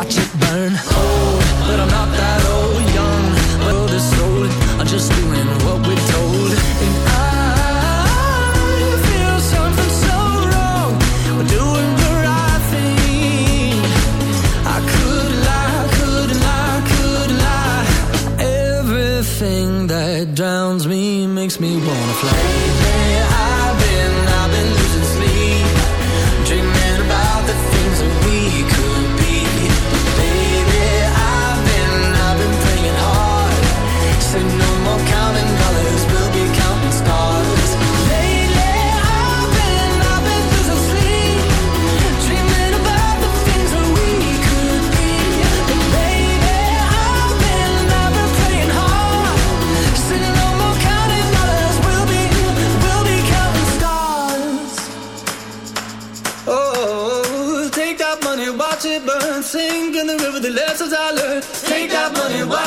watch it burn. Old, but I'm not that old. Young, but this old. I'm just doing what we're told. And I feel something so wrong. We're doing the right thing. I could lie, could lie, could lie. Everything that drowns me makes me wanna fly.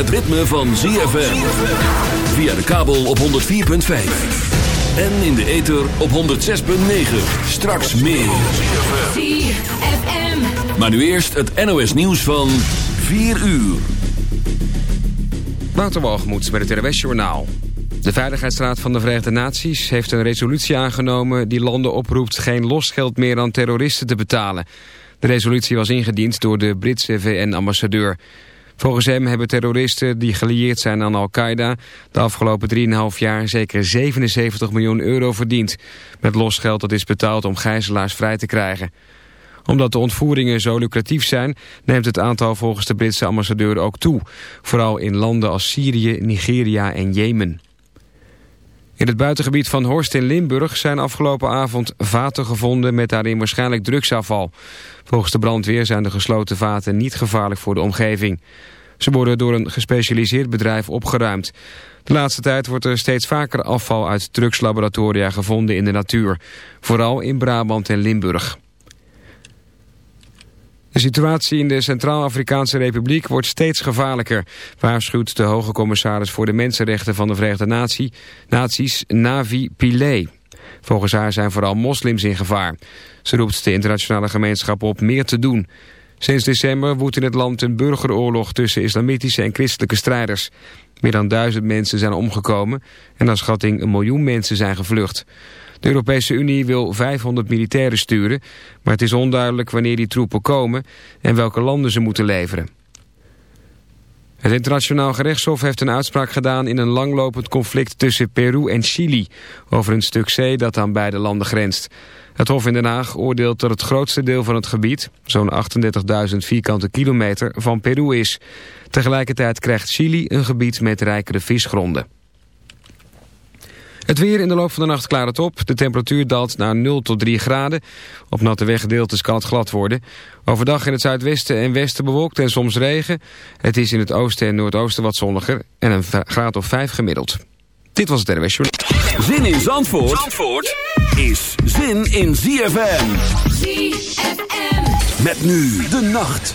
Het ritme van ZFM. Via de kabel op 104.5. En in de ether op 106.9. Straks meer. Maar nu eerst het NOS nieuws van 4 uur. Waterwalgemoed met het RWS Journaal. De Veiligheidsraad van de Verenigde Naties heeft een resolutie aangenomen... die landen oproept geen losgeld meer aan terroristen te betalen. De resolutie was ingediend door de Britse VN-ambassadeur. Volgens hem hebben terroristen die gelieerd zijn aan Al-Qaeda... de afgelopen 3,5 jaar zeker 77 miljoen euro verdiend... met losgeld dat is betaald om gijzelaars vrij te krijgen omdat de ontvoeringen zo lucratief zijn, neemt het aantal volgens de Britse ambassadeur ook toe. Vooral in landen als Syrië, Nigeria en Jemen. In het buitengebied van Horst in Limburg zijn afgelopen avond vaten gevonden met daarin waarschijnlijk drugsafval. Volgens de brandweer zijn de gesloten vaten niet gevaarlijk voor de omgeving. Ze worden door een gespecialiseerd bedrijf opgeruimd. De laatste tijd wordt er steeds vaker afval uit drugslaboratoria gevonden in de natuur. Vooral in Brabant en Limburg. De situatie in de Centraal-Afrikaanse Republiek wordt steeds gevaarlijker, waarschuwt de hoge commissaris voor de Mensenrechten van de Verenigde Natie, Naties Navi Pillay. Volgens haar zijn vooral moslims in gevaar. Ze roept de internationale gemeenschap op meer te doen. Sinds december woedt in het land een burgeroorlog tussen islamitische en christelijke strijders. Meer dan duizend mensen zijn omgekomen en naar schatting een miljoen mensen zijn gevlucht. De Europese Unie wil 500 militairen sturen, maar het is onduidelijk wanneer die troepen komen en welke landen ze moeten leveren. Het internationaal gerechtshof heeft een uitspraak gedaan in een langlopend conflict tussen Peru en Chili over een stuk zee dat aan beide landen grenst. Het Hof in Den Haag oordeelt dat het grootste deel van het gebied, zo'n 38.000 vierkante kilometer, van Peru is. Tegelijkertijd krijgt Chili een gebied met rijkere visgronden. Het weer in de loop van de nacht klaart het op. De temperatuur daalt naar 0 tot 3 graden. Op natte weggedeeltes kan het glad worden. Overdag in het zuidwesten en westen bewolkt en soms regen. Het is in het oosten en noordoosten wat zonniger. En een graad of 5 gemiddeld. Dit was het RWS Zin in Zandvoort, Zandvoort is zin in ZFM. ZFM. Met nu de nacht.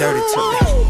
dirty to me.